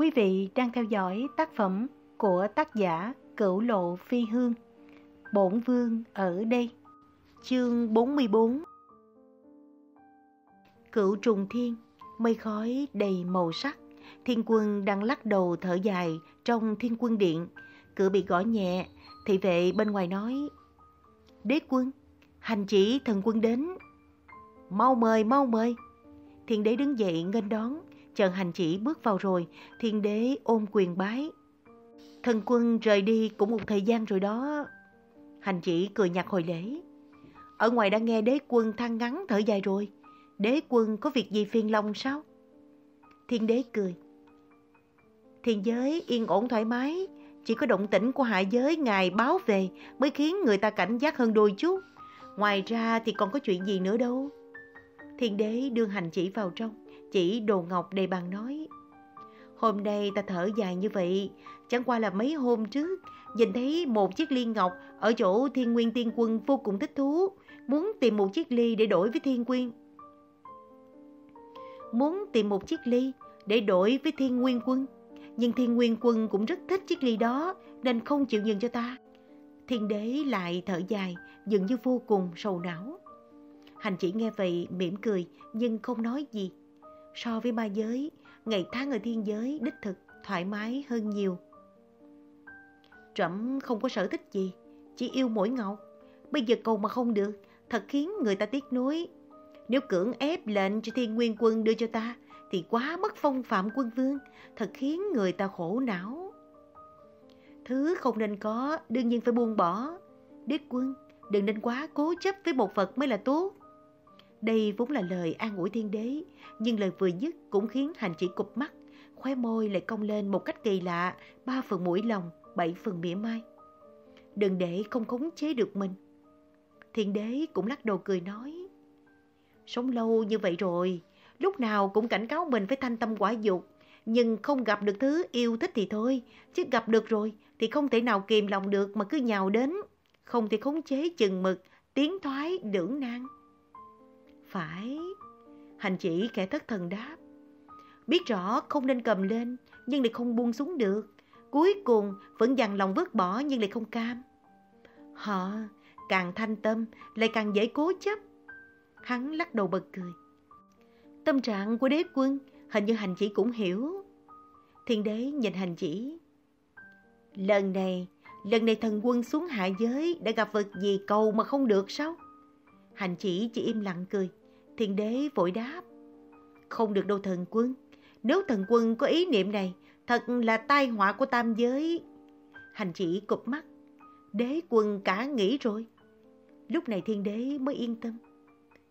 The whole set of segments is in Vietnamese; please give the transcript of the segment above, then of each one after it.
Quý vị đang theo dõi tác phẩm của tác giả Cửu Lộ Phi Hương. Bổn Vương ở đây. Chương 44 Cửu trùng thiên, mây khói đầy màu sắc. Thiên quân đang lắc đầu thở dài trong thiên quân điện. Cửa bị gõ nhẹ, thị vệ bên ngoài nói Đế quân, hành chỉ thần quân đến. Mau mời, mau mời. Thiên đế đứng dậy nghênh đón, Trần hành chỉ bước vào rồi, thiên đế ôm quyền bái. Thần quân rời đi cũng một thời gian rồi đó. Hành chỉ cười nhạt hồi lễ. Ở ngoài đã nghe đế quân than ngắn thở dài rồi. Đế quân có việc gì phiền lòng sao? Thiên đế cười. Thiên giới yên ổn thoải mái, chỉ có động tĩnh của hạ giới ngài báo về mới khiến người ta cảnh giác hơn đôi chút. Ngoài ra thì còn có chuyện gì nữa đâu. Thiên đế đưa hành chỉ vào trong, chỉ đồ ngọc đầy bàn nói. Hôm nay ta thở dài như vậy, chẳng qua là mấy hôm trước, nhìn thấy một chiếc ly ngọc ở chỗ thiên nguyên tiên quân vô cùng thích thú, muốn tìm một chiếc ly để đổi với thiên nguyên. Muốn tìm một chiếc ly để đổi với thiên nguyên quân, nhưng thiên nguyên quân cũng rất thích chiếc ly đó nên không chịu nhường cho ta. Thiên đế lại thở dài, dường như vô cùng sầu não. Hành chỉ nghe vậy mỉm cười nhưng không nói gì. So với ma giới, ngày tháng ở thiên giới đích thực thoải mái hơn nhiều. Trẫm không có sở thích gì, chỉ yêu mỗi ngọc. Bây giờ cầu mà không được, thật khiến người ta tiếc nuối. Nếu cưỡng ép lệnh cho thiên nguyên quân đưa cho ta, thì quá mất phong phạm quân vương, thật khiến người ta khổ não. Thứ không nên có, đương nhiên phải buông bỏ. Đế quân, đừng nên quá cố chấp với một vật mới là tốt. Đây vốn là lời an ủi thiên đế, nhưng lời vừa dứt cũng khiến hành chỉ cụp mắt, khóe môi lại cong lên một cách kỳ lạ, ba phần mũi lòng, bảy phần mỉa mai. Đừng để không khống chế được mình. Thiên đế cũng lắc đầu cười nói, Sống lâu như vậy rồi, lúc nào cũng cảnh cáo mình phải thanh tâm quả dục, nhưng không gặp được thứ yêu thích thì thôi, chứ gặp được rồi thì không thể nào kìm lòng được mà cứ nhào đến, không thể khống chế chừng mực, tiến thoái, lưỡng nan. Phải, hành chỉ kẻ thất thần đáp. Biết rõ không nên cầm lên, nhưng lại không buông xuống được. Cuối cùng vẫn dằn lòng vứt bỏ nhưng lại không cam. Họ càng thanh tâm, lại càng dễ cố chấp. Hắn lắc đầu bật cười. Tâm trạng của đế quân hình như hành chỉ cũng hiểu. Thiên đế nhìn hành chỉ. Lần này, lần này thần quân xuống hạ giới đã gặp vật gì cầu mà không được sao? Hành chỉ chỉ im lặng cười. Thiên đế vội đáp. Không được đâu thần quân. Nếu thần quân có ý niệm này, thật là tai họa của tam giới. Hành chỉ cụp mắt. Đế quân cả nghĩ rồi. Lúc này thiên đế mới yên tâm.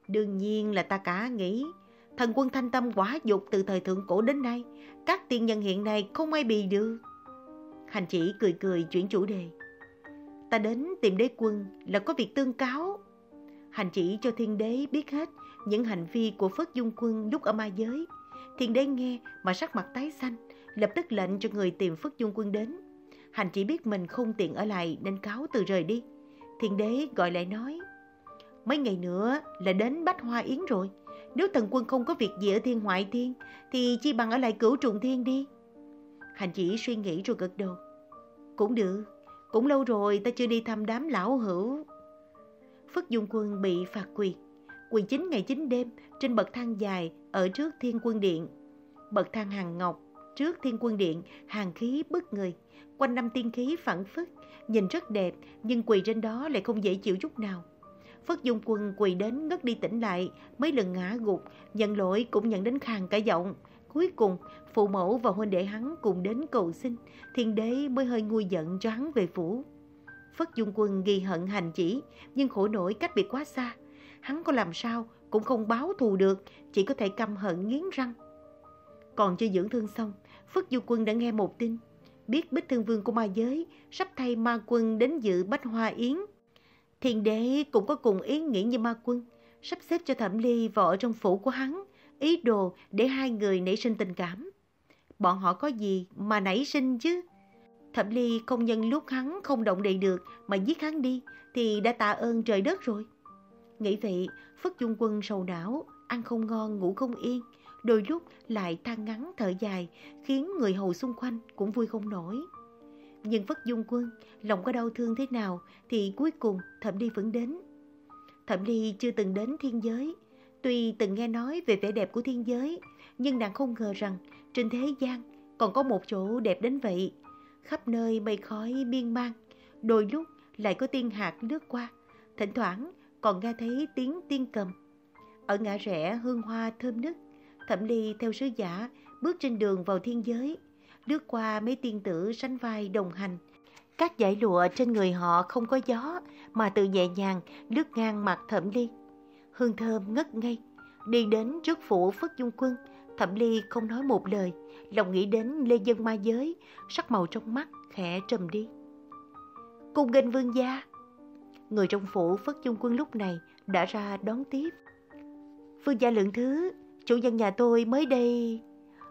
Đương nhiên là ta cả nghĩ. Thần quân thanh tâm quả dục từ thời thượng cổ đến nay. Các tiên nhân hiện nay không ai bì được. Hành chỉ cười cười chuyển chủ đề. Ta đến tìm đế quân là có việc tương cáo. Hành chỉ cho thiên đế biết hết những hành vi của Phất Dung Quân lúc ở ma giới. Thiên đế nghe mà sắc mặt tái xanh, lập tức lệnh cho người tìm Phất Dung Quân đến. Hành chỉ biết mình không tiện ở lại nên cáo từ rời đi. Thiên đế gọi lại nói, mấy ngày nữa là đến Bách Hoa Yến rồi. Nếu thần quân không có việc gì ở thiên ngoại thiên, thì chi bằng ở lại cửu trùng thiên đi. Hành chỉ suy nghĩ rồi gật đầu. Cũng được, cũng lâu rồi ta chưa đi thăm đám lão hữu. Phất Dung Quân bị phạt quỳ quỳ chính ngày chính đêm trên bậc thang dài ở trước thiên quân điện. Bậc thang hàng ngọc, trước thiên quân điện, hàng khí bức người, quanh năm tiên khí phản phất, nhìn rất đẹp nhưng quỳ trên đó lại không dễ chịu chút nào. Phất Dung Quân quỳ đến ngất đi tỉnh lại, mấy lần ngã gục, nhận lỗi cũng nhận đến khàn cả giọng. Cuối cùng, phụ mẫu và huynh đệ hắn cùng đến cầu xin, thiên đế mới hơi nguôi giận cho hắn về phủ. Phất Dung Quân ghi hận hành chỉ, nhưng khổ nổi cách biệt quá xa hắn có làm sao cũng không báo thù được, chỉ có thể căm hận nghiến răng. Còn chưa dưỡng thương xong, Phất Du Quân đã nghe một tin, biết Bích Thương Vương của ma giới sắp thay ma quân đến dự Bách Hoa Yến. Thiền đế cũng có cùng ý nghĩ như ma quân, sắp xếp cho Thẩm Ly vào trong phủ của hắn, ý đồ để hai người nảy sinh tình cảm. Bọn họ có gì mà nảy sinh chứ? Thẩm Ly không nhân lúc hắn không động đậy được mà giết hắn đi thì đã tạ ơn trời đất rồi. Nghĩ vậy, Phất Dung Quân sầu não, ăn không ngon, ngủ không yên. đôi lúc lại than ngắn thở dài, khiến người hầu xung quanh cũng vui không nổi. Nhưng Phất Dung Quân, lòng có đau thương thế nào thì cuối cùng Thẩm Ly vẫn đến. Thẩm Ly chưa từng đến thiên giới, tuy từng nghe nói về vẻ đẹp của thiên giới, nhưng nàng không ngờ rằng trên thế gian còn có một chỗ đẹp đến vậy. Khắp nơi mây khói biên mang, đôi lúc lại có tiên hạt lướt qua, thỉnh thoảng còn nghe thấy tiếng tiên cầm. Ở ngã rẽ hương hoa thơm nức, Thẩm Ly theo sứ giả bước trên đường vào thiên giới, lướt qua mấy tiên tử sánh vai đồng hành. Các giải lụa trên người họ không có gió mà tự nhẹ nhàng lướt ngang mặt Thẩm Ly. Hương thơm ngất ngây, đi đến trước phủ Phất Dung Quân, Thẩm Ly không nói một lời, lòng nghĩ đến Lê Dân Ma Giới, sắc màu trong mắt khẽ trầm đi. Cung nghênh vương gia. Người trong phủ Phất chung Quân lúc này đã ra đón tiếp. Vương gia lượng thứ, chủ nhân nhà tôi mới đây...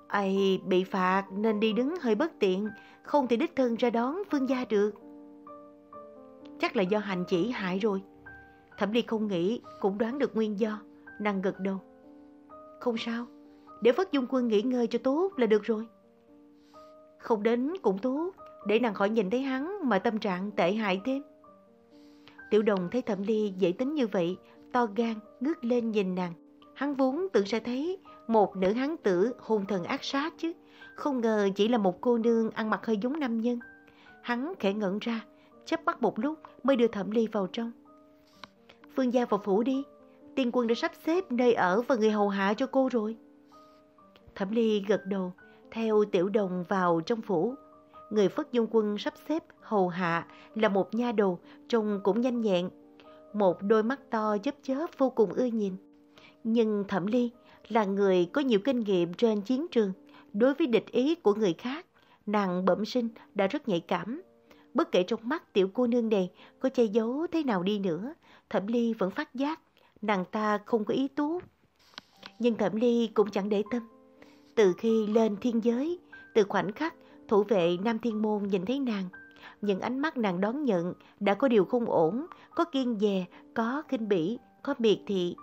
Ây, bị phạt nên đi đứng hơi bất tiện, không thể đích thân ra đón vương gia được. Chắc là do hành chỉ hại rồi. Thẩm Ly không nghĩ, cũng đoán được nguyên do, năng gật đầu. Không sao, để Phất Dung Quân nghỉ ngơi cho tốt là được rồi. Không đến cũng tốt, để nàng khỏi nhìn thấy hắn mà tâm trạng tệ hại thêm. Tiểu đồng thấy Thẩm Ly dễ tính như vậy, to gan, ngước lên nhìn nàng. Hắn vốn tưởng sẽ thấy một nữ hắn tử hung thần ác sát chứ. Không ngờ chỉ là một cô nương ăn mặc hơi giống nam nhân. Hắn khẽ ngẩn ra, chấp bắt một lúc mới đưa Thẩm Ly vào trong. Phương gia vào phủ đi, tiên quân đã sắp xếp nơi ở và người hầu hạ cho cô rồi. Thẩm Ly gật đầu, theo tiểu đồng vào trong phủ. Người Phất Dung Quân sắp xếp hầu hạ là một nha đầu, trông cũng nhanh nhẹn. Một đôi mắt to chớp chớp vô cùng ưa nhìn. Nhưng Thẩm Ly là người có nhiều kinh nghiệm trên chiến trường. Đối với địch ý của người khác, nàng bẩm sinh đã rất nhạy cảm. Bất kể trong mắt tiểu cô nương này có che giấu thế nào đi nữa, Thẩm Ly vẫn phát giác nàng ta không có ý tốt. Nhưng Thẩm Ly cũng chẳng để tâm. Từ khi lên thiên giới, từ khoảnh khắc thủ vệ Nam Thiên Môn nhìn thấy nàng, những ánh mắt nàng đón nhận đã có điều không ổn, có kiên dè, có kinh bỉ, có miệt thị.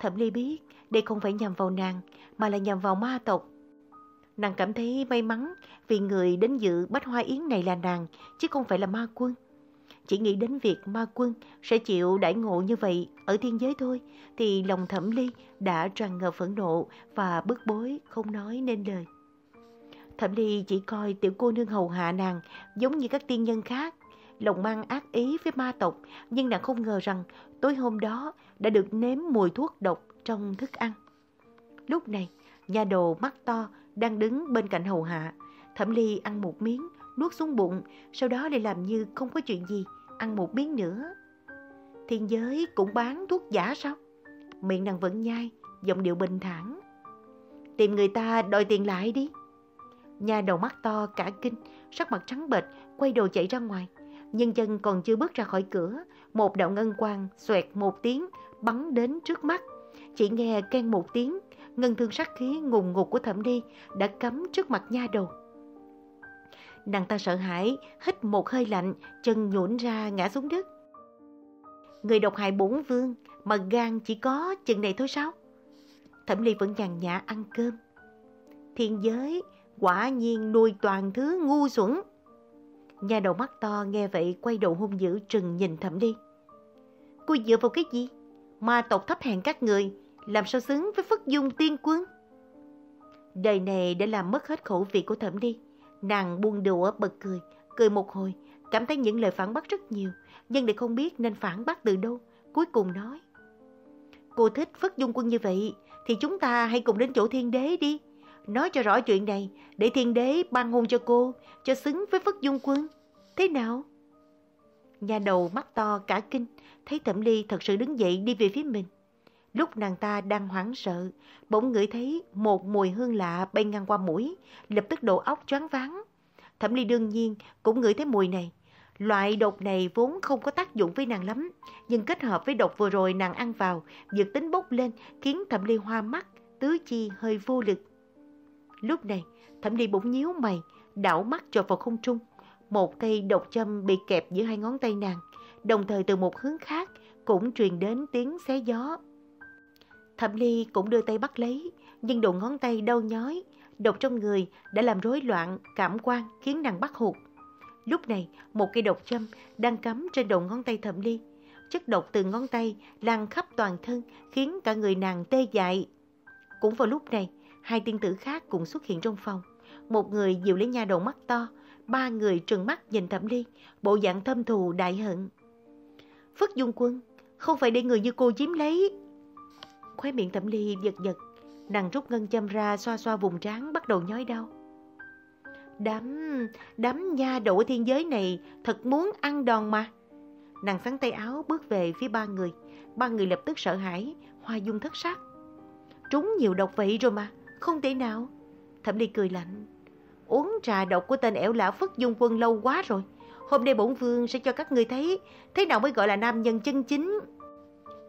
Thẩm Ly biết đây không phải nhằm vào nàng, mà là nhằm vào ma tộc. Nàng cảm thấy may mắn vì người đến dự bách hoa yến này là nàng, chứ không phải là ma quân. Chỉ nghĩ đến việc ma quân sẽ chịu đãi ngộ như vậy ở thiên giới thôi, thì lòng thẩm ly đã tràn ngập phẫn nộ và bức bối không nói nên lời. Thẩm ly chỉ coi tiểu cô nương hầu hạ nàng giống như các tiên nhân khác, lòng mang ác ý với ma tộc, nhưng nàng không ngờ rằng tối hôm đó đã được nếm mùi thuốc độc trong thức ăn. Lúc này, nhà đồ mắt to đang đứng bên cạnh hầu hạ. Thẩm Ly ăn một miếng, nuốt xuống bụng, sau đó lại làm như không có chuyện gì, ăn một miếng nữa. Thiên giới cũng bán thuốc giả sao? Miệng nàng vẫn nhai, giọng điệu bình thản. Tìm người ta đòi tiền lại đi. Nhà đầu mắt to cả kinh, sắc mặt trắng bệch, quay đầu chạy ra ngoài. Nhưng chân còn chưa bước ra khỏi cửa, một đạo ngân quang xoẹt một tiếng bắn đến trước mắt. Chỉ nghe keng một tiếng, ngân thương sát khí ngùng ngục của thẩm đi đã cắm trước mặt nha đầu. Nàng ta sợ hãi, hít một hơi lạnh, chân nhũn ra ngã xuống đất. Người độc hại bốn vương mà gan chỉ có chừng này thôi sao? Thẩm Ly vẫn nhàn nhã ăn cơm. Thiên giới quả nhiên nuôi toàn thứ ngu xuẩn. Nhà đầu mắt to nghe vậy quay đầu hung dữ trừng nhìn Thẩm Ly. Cô dựa vào cái gì? Ma tộc thấp hèn các người, làm sao xứng với phất dung tiên quân? Đời này đã làm mất hết khẩu vị của Thẩm Ly. Nàng buông đùa bật cười, cười một hồi, cảm thấy những lời phản bác rất nhiều, nhưng lại không biết nên phản bác từ đâu. Cuối cùng nói, cô thích Phất Dung Quân như vậy, thì chúng ta hãy cùng đến chỗ thiên đế đi. Nói cho rõ chuyện này, để thiên đế ban hôn cho cô, cho xứng với Phất Dung Quân. Thế nào? Nhà đầu mắt to cả kinh, thấy Thẩm Ly thật sự đứng dậy đi về phía mình. Lúc nàng ta đang hoảng sợ, bỗng ngửi thấy một mùi hương lạ bay ngang qua mũi, lập tức đầu óc choáng váng. Thẩm Ly đương nhiên cũng ngửi thấy mùi này. Loại độc này vốn không có tác dụng với nàng lắm, nhưng kết hợp với độc vừa rồi nàng ăn vào, dược tính bốc lên khiến Thẩm Ly hoa mắt, tứ chi hơi vô lực. Lúc này, Thẩm Ly bỗng nhíu mày, đảo mắt cho vào không trung. Một cây độc châm bị kẹp giữa hai ngón tay nàng, đồng thời từ một hướng khác cũng truyền đến tiếng xé gió. Thẩm Ly cũng đưa tay bắt lấy, nhưng đầu ngón tay đau nhói, độc trong người đã làm rối loạn cảm quan khiến nàng bắt hụt. Lúc này, một cây độc châm đang cắm trên đầu ngón tay Thẩm Ly. Chất độc từ ngón tay lan khắp toàn thân khiến cả người nàng tê dại. Cũng vào lúc này, hai tiên tử khác cũng xuất hiện trong phòng. Một người dịu lấy nha đầu mắt to, ba người trừng mắt nhìn Thẩm Ly, bộ dạng thâm thù đại hận. Phất Dung Quân, không phải để người như cô chiếm lấy. Khóe miệng Thẩm Ly giật giật, nàng rút ngân châm ra xoa xoa vùng trán bắt đầu nhói đau. Đám, đám nha đổ thiên giới này thật muốn ăn đòn mà. Nàng sắn tay áo bước về phía ba người, ba người lập tức sợ hãi, hoa dung thất sắc. Trúng nhiều độc vậy rồi mà, không thể nào. Thẩm Ly cười lạnh. Uống trà độc của tên ẻo lão Phất Dung Quân lâu quá rồi. Hôm nay bổn vương sẽ cho các người thấy thế nào mới gọi là nam nhân chân chính.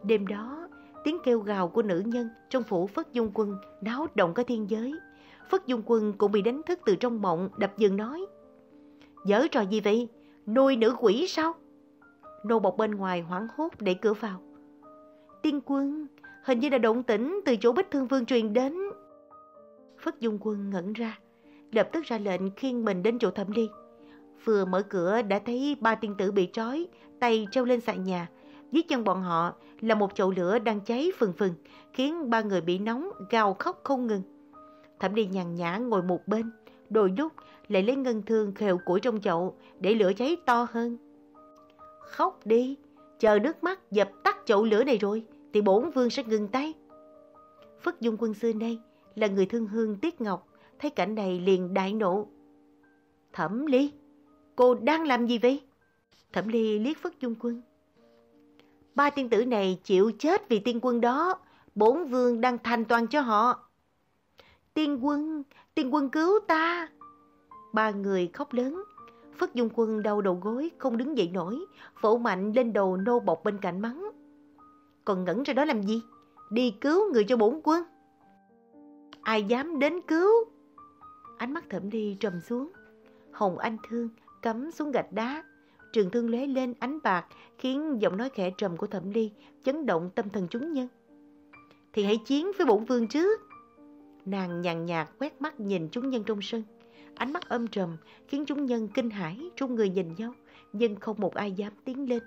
Đêm đó, tiếng kêu gào của nữ nhân trong phủ Phất Dung Quân náo động cả thiên giới. Phất Dung Quân cũng bị đánh thức từ trong mộng đập giường nói. Giở trò gì vậy? Nuôi nữ quỷ sao? Nô bọc bên ngoài hoảng hốt để cửa vào. Tiên quân, hình như là động tĩnh từ chỗ Bích Thương Vương truyền đến. Phất Dung Quân ngẩn ra, lập tức ra lệnh khiêng mình đến chỗ thẩm đi Vừa mở cửa đã thấy ba tiên tử bị trói, tay treo lên sàn nhà. Dưới chân bọn họ là một chậu lửa đang cháy phừng phừng, khiến ba người bị nóng, gào khóc không ngừng. Thẩm ly nhàn nhã ngồi một bên, đôi lúc lại lấy ngân thương khều củi trong chậu để lửa cháy to hơn. Khóc đi, chờ nước mắt dập tắt chậu lửa này rồi thì bổn vương sẽ ngừng tay. Phất Dung quân xưa nay là người thương hương tiếc ngọc, thấy cảnh này liền đại nộ. Thẩm Ly, cô đang làm gì vậy? Thẩm Ly liếc Phất Dung quân. Ba tiên tử này chịu chết vì tiên quân đó, bổn vương đang thành toàn cho họ. Tiên quân, tiên quân cứu ta. Ba người khóc lớn. Phất Dung Quân đau đầu gối, không đứng dậy nổi, phổ mạnh lên đầu nô bọc bên cạnh mắng. Còn ngẩn ra đó làm gì? Đi cứu người cho bổn quân. Ai dám đến cứu? Ánh mắt thẩm đi trầm xuống. Hồng Anh Thương cắm xuống gạch đá. Trường thương lóe lên ánh bạc khiến giọng nói khẽ trầm của thẩm ly chấn động tâm thần chúng nhân. Thì hãy chiến với bổn vương trước. Nàng nhàn nhạt quét mắt nhìn chúng nhân trong sân. Ánh mắt âm trầm khiến chúng nhân kinh hãi trong người nhìn nhau, nhưng không một ai dám tiến lên.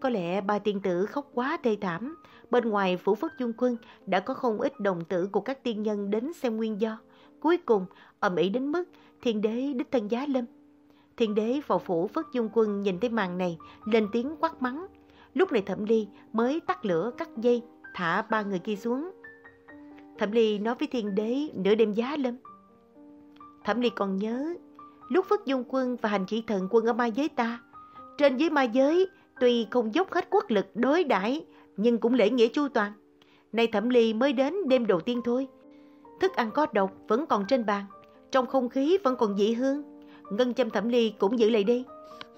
Có lẽ ba tiên tử khóc quá thê thảm. Bên ngoài phủ phất dung quân đã có không ít đồng tử của các tiên nhân đến xem nguyên do. Cuối cùng, ầm ĩ đến mức thiên đế đích thân giá lâm. Thiên đế vào phủ phất dung quân nhìn thấy màn này, lên tiếng quát mắng. Lúc này thẩm ly mới tắt lửa cắt dây, thả ba người kia xuống. Thẩm ly nói với thiên đế nửa đêm giá lâm. Thẩm ly còn nhớ, lúc phất dung quân và hành chỉ thần quân ở ma giới ta, trên dưới ma giới Tuy không dốc hết quốc lực đối đãi nhưng cũng lễ nghĩa chu toàn. Nay Thẩm Ly mới đến đêm đầu tiên thôi. Thức ăn có độc vẫn còn trên bàn, trong không khí vẫn còn dị hương. Ngân châm Thẩm Ly cũng giữ lại đi.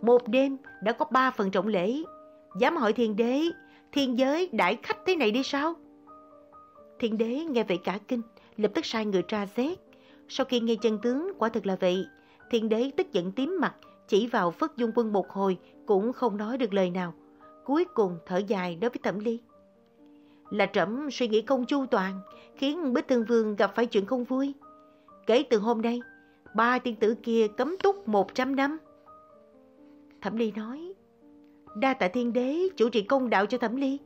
Một đêm đã có ba phần trọng lễ. Dám hỏi thiên đế, thiên giới đãi khách thế này đi sao? Thiên đế nghe vậy cả kinh, lập tức sai người tra xét. Sau khi nghe chân tướng quả thật là vậy, thiên đế tức giận tím mặt, chỉ vào Phất Dung Quân một hồi cũng không nói được lời nào. Cuối cùng thở dài đối với Thẩm Ly. Là trẫm suy nghĩ không chu toàn, khiến Bích Thương Vương gặp phải chuyện không vui. Kể từ hôm nay, ba tiên tử kia cấm túc 100 năm. Thẩm Ly nói, đa tạ thiên đế chủ trì công đạo cho Thẩm Ly.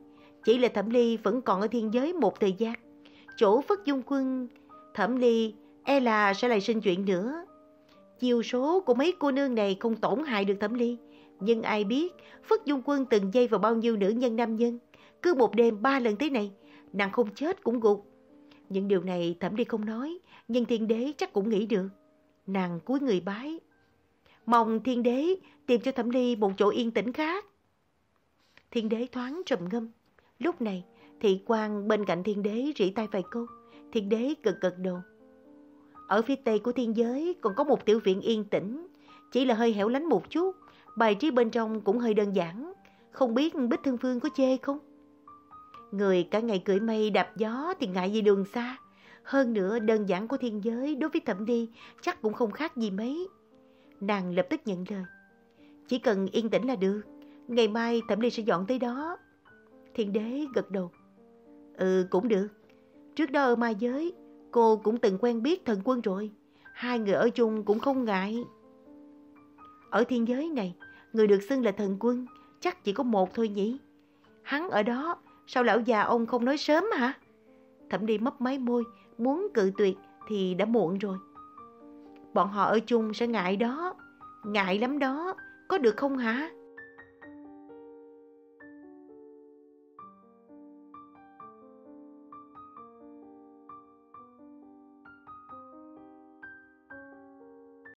Chỉ là Thẩm Ly vẫn còn ở thiên giới một thời gian. Chỗ Phất Dung Quân, Thẩm Ly e là sẽ lại sinh chuyện nữa. Chiều số của mấy cô nương này không tổn hại được Thẩm Ly. Nhưng ai biết, Phất Dung Quân từng dây vào bao nhiêu nữ nhân nam nhân. Cứ một đêm ba lần thế này, nàng không chết cũng gục. Những điều này Thẩm Ly không nói, nhưng thiên đế chắc cũng nghĩ được. Nàng cúi người bái. Mong thiên đế tìm cho Thẩm Ly một chỗ yên tĩnh khác. Thiên đế thoáng trầm ngâm. Lúc này, thị quan bên cạnh thiên đế rỉ tay vài câu. Thiên đế cực cực đầu. Ở phía tây của thiên giới còn có một tiểu viện yên tĩnh, chỉ là hơi hẻo lánh một chút. Bài trí bên trong cũng hơi đơn giản, không biết Bích Thương Phương có chê không? Người cả ngày cưỡi mây đạp gió thì ngại gì đường xa. Hơn nữa đơn giản của thiên giới đối với thẩm đi chắc cũng không khác gì mấy. Nàng lập tức nhận lời. Chỉ cần yên tĩnh là được, ngày mai thẩm đi sẽ dọn tới đó. Thiên đế gật đầu. Ừ, cũng được. Trước đó ở ma giới, cô cũng từng quen biết thần quân rồi. Hai người ở chung cũng không ngại. Ở thiên giới này, người được xưng là thần quân chắc chỉ có một thôi nhỉ? Hắn ở đó, sao lão già ông không nói sớm hả? Thẩm đi mấp máy môi, muốn cự tuyệt thì đã muộn rồi. Bọn họ ở chung sẽ ngại đó, ngại lắm đó, có được không hả?